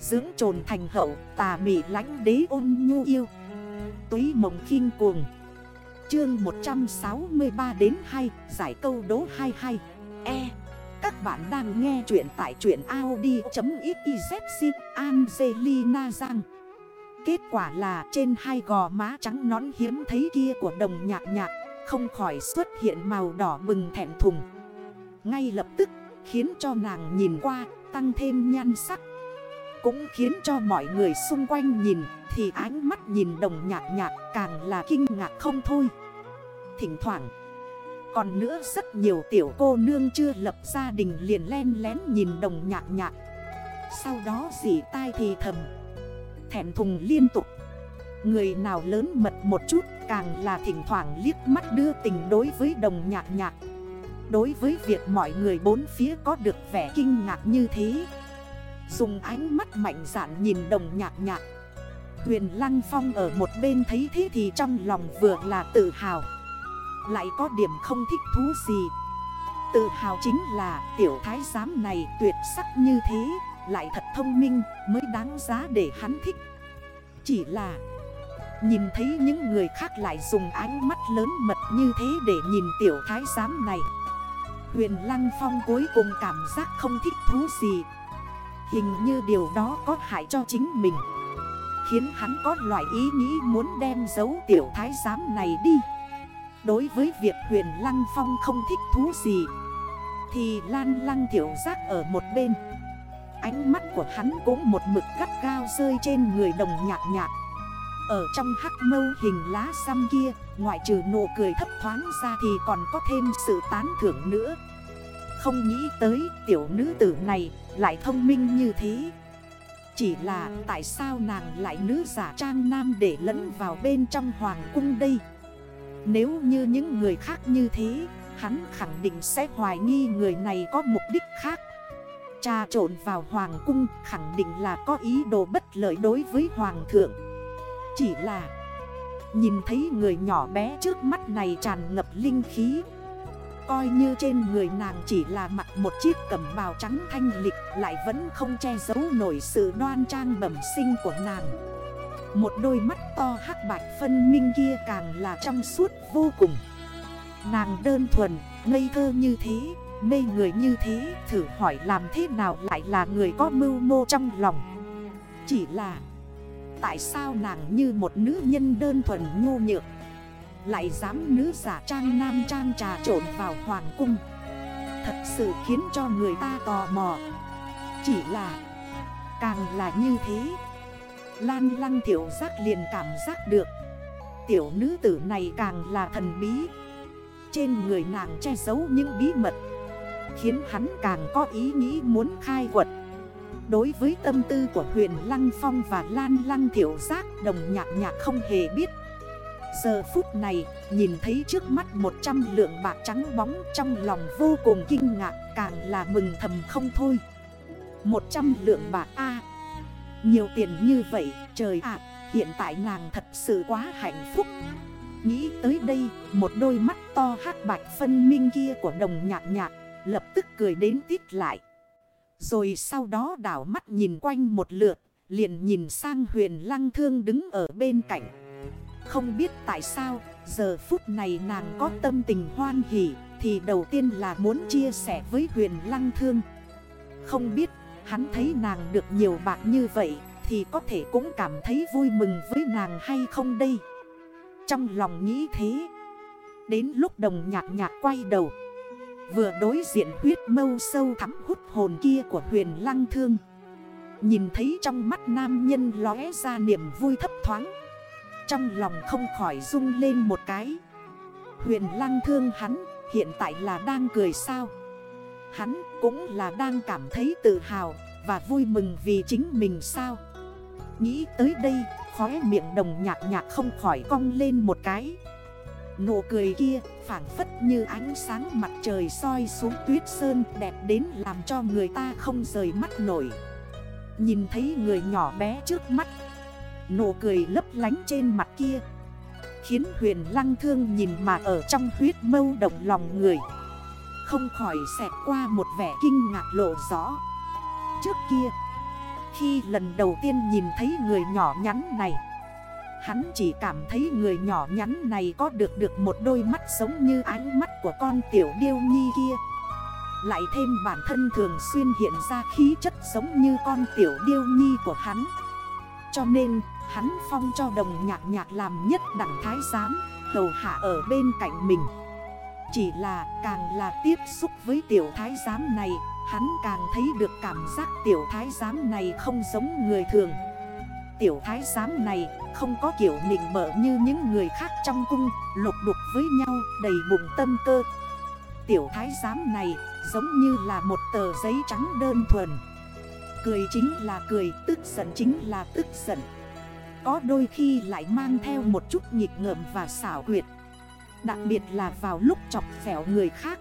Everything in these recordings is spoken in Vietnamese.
Dưỡng trồn thành hậu, tà mị lánh đế ôn nhu yêu. Túy mộng khinh cuồng. Chương 163 đến 2 Giải câu đố 22 E. Các bạn đang nghe chuyện tại chuyện Audi.xyz Angelina Giang Kết quả là trên hai gò má trắng nón hiếm thấy kia của đồng nhạc nhạc, Không khỏi xuất hiện màu đỏ bừng thẹn thùng. Ngay lập tức, khiến cho nàng nhìn qua, tăng thêm nhan sắc. Cũng khiến cho mọi người xung quanh nhìn, Thì ánh mắt nhìn đồng nhạc nhạc càng là kinh ngạc không thôi. Thỉnh thoảng, Còn nữa rất nhiều tiểu cô nương chưa lập gia đình liền len lén nhìn đồng nhạc nhạc. Sau đó dì tai thì thầm, Thẹn thùng liên tục. Người nào lớn mật một chút Càng là thỉnh thoảng liếc mắt đưa tình đối với đồng nhạc nhạc. Đối với việc mọi người bốn phía có được vẻ kinh ngạc như thế Dùng ánh mắt mạnh dạn nhìn đồng nhạc nhạc. Huyền Lăng Phong ở một bên thấy thế thì trong lòng vừa là tự hào. Lại có điểm không thích thú gì. Tự hào chính là tiểu thái giám này tuyệt sắc như thế, Lại thật thông minh, mới đáng giá để hắn thích. Chỉ là, Nhìn thấy những người khác lại dùng ánh mắt lớn mật như thế để nhìn tiểu thái giám này. Huyền Lăng Phong cuối cùng cảm giác không thích thú gì Hình như điều đó có hại cho chính mình. Khiến hắn có loại ý nghĩ muốn đem dấu tiểu thái giám này đi. Đối với việc huyền Lăng Phong không thích thú gì, Thì Lan Lăng tiểu giác ở một bên. Ánh mắt của hắn cũng một mực gắt gao rơi trên người đồng nhạc nhạc. Ở trong hắc mâu hình lá xăm kia, Ngoại trừ nụ cười thấp thoáng ra thì còn có thêm sự tán thưởng nữa. Không nghĩ tới tiểu nữ tử này lại thông minh như thế. Chỉ là tại sao nàng lại nữ giả trang nam để lẫn vào bên trong hoàng cung đây? Nếu như những người khác như thế, Hắn khẳng định sẽ hoài nghi người này có mục đích khác. Trà trộn vào hoàng cung khẳng định là có ý đồ bất lợi đối với hoàng thượng. Chỉ là Nhìn thấy người nhỏ bé trước mắt này tràn ngập linh khí Coi như trên người nàng chỉ là mặc một chiếc cẩm bào trắng thanh lịch Lại vẫn không che giấu nổi sự đoan trang bẩm sinh của nàng. Một đôi mắt to hắc bạch phân minh kia càng là trong suốt vô cùng. Nàng đơn thuần, ngây thơ như thế, mê người như thế Thử hỏi làm thế nào lại là người có mưu mô trong lòng. Chỉ là Tại sao nàng như một nữ nhân đơn thuần nhu nhược? Lại dám nữ giả trang nam trang trà trộn vào hoàng cung. Thật sự khiến cho người ta tò mò. Chỉ là, Càng là như thế. Lan lăng tiểu giác liền cảm giác được. Tiểu nữ tử này càng là thần bí. Trên người nàng che giấu những bí mật, Khiến hắn càng có ý nghĩ muốn khai quật. Đối với tâm tư của huyền Lăng Phong và Lan Lăng Thiểu Giác, đồng nhạc nhạc không hề biết. Giờ phút này nhìn thấy trước mắt 100 lượng bạc trắng bóng trong lòng vô cùng kinh ngạc càng là mừng thầm không thôi. 100 lượng bạc A Nhiều tiền như vậy trời ạ hiện tại nàng thật sự quá hạnh phúc. Nghĩ tới đây một đôi mắt to hát bạch phân minh kia của đồng nhạc nhạc lập tức cười đến tít lại. Rồi sau đó đảo mắt nhìn quanh một lượt, liền nhìn sang huyền lăng thương đứng ở bên cạnh. Không biết tại sao, giờ phút này nàng có tâm tình hoan hỉ, thì đầu tiên là muốn chia sẻ với huyền lăng thương. Không biết, hắn thấy nàng được nhiều bạc như vậy, thì có thể cũng cảm thấy vui mừng với nàng hay không đây. Trong lòng nghĩ thế, đến lúc đồng nhạc nhạc quay đầu. Vừa đối diện huyết mâu sâu thắm hút hồn kia của huyền lăng thương Nhìn thấy trong mắt nam nhân lóe ra niềm vui thấp thoáng trong lòng không khỏi rung lên một cái. Huyền lăng thương hắn, hiện tại là đang cười sao? Hắn cũng là đang cảm thấy tự hào và vui mừng vì chính mình sao? Nghĩ tới đây, khóe miệng đồng nhạc nhạc không khỏi cong lên một cái. Nụ cười kia phản phất như ánh sáng mặt trời soi xuống tuyết sơn đẹp đến làm cho người ta không rời mắt nổi. Nhìn thấy người nhỏ bé trước mắt Nụ cười lấp lánh trên mặt kia, Khiến huyền lăng thương nhìn mà ở trong huyết mâu động lòng người. Không khỏi xẹt qua một vẻ kinh ngạc lộ rõ. Trước kia, Khi lần đầu tiên nhìn thấy người nhỏ nhắn này, Hắn chỉ cảm thấy người nhỏ nhắn này có được được một đôi mắt giống như ánh mắt của con tiểu điêu nhi kia. Lại thêm bản thân thường xuyên hiện ra khí chất giống như con tiểu điêu nhi của hắn. Cho nên hắn phong cho đồng nhạc nhạc làm nhất đẳng thái giám Hầu hạ ở bên cạnh mình. Chỉ là càng là tiếp xúc với tiểu thái giám này Hắn càng thấy được cảm giác tiểu thái giám này không giống người thường. Tiểu thái giám này không có kiểu nịnh mở như những người khác trong cung Lục đục với nhau đầy bụng tâm cơ. Tiểu thái giám này giống như là một tờ giấy trắng đơn thuần. Cười chính là cười, tức giận chính là tức giận. Có đôi khi lại mang theo một chút nhịp ngợm và xảo quyệt. Đặc biệt là vào lúc chọc phẻo người khác.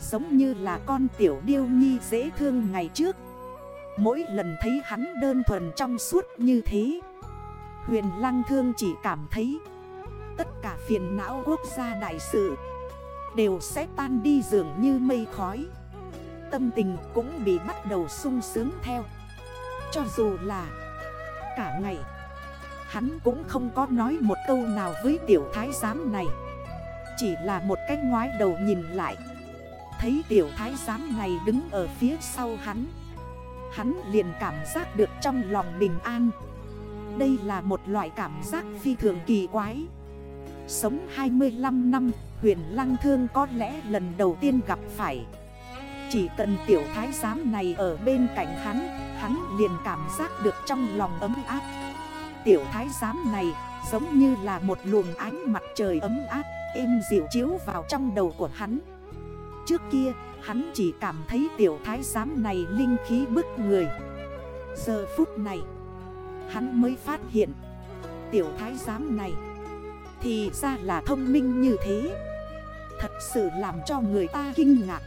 Giống như là con tiểu điêu nhi dễ thương ngày trước. Mỗi lần thấy hắn đơn thuần trong suốt như thế, Huyền Lăng Thương chỉ cảm thấy Tất cả phiền não quốc gia đại sự Đều sẽ tan đi dường như mây khói. Tâm tình cũng bị bắt đầu sung sướng theo. Cho dù là Cả ngày Hắn cũng không có nói một câu nào với tiểu thái giám này. Chỉ là một cách ngoái đầu nhìn lại. Thấy tiểu thái giám này đứng ở phía sau hắn. Hắn liền cảm giác được trong lòng bình an. Đây là một loại cảm giác phi thường kỳ quái. Sống 25 năm, huyền lăng thương có lẽ lần đầu tiên gặp phải. Chỉ cần tiểu thái giám này ở bên cạnh hắn Hắn liền cảm giác được trong lòng ấm áp. Tiểu thái giám này giống như là một luồng ánh mặt trời ấm áp Êm dịu chiếu vào trong đầu của hắn. Trước kia, hắn chỉ cảm thấy tiểu thái giám này linh khí bức người. Giờ phút này, hắn mới phát hiện, Tiểu thái giám này Thì ra là thông minh như thế. Thật sự làm cho người ta kinh ngạc.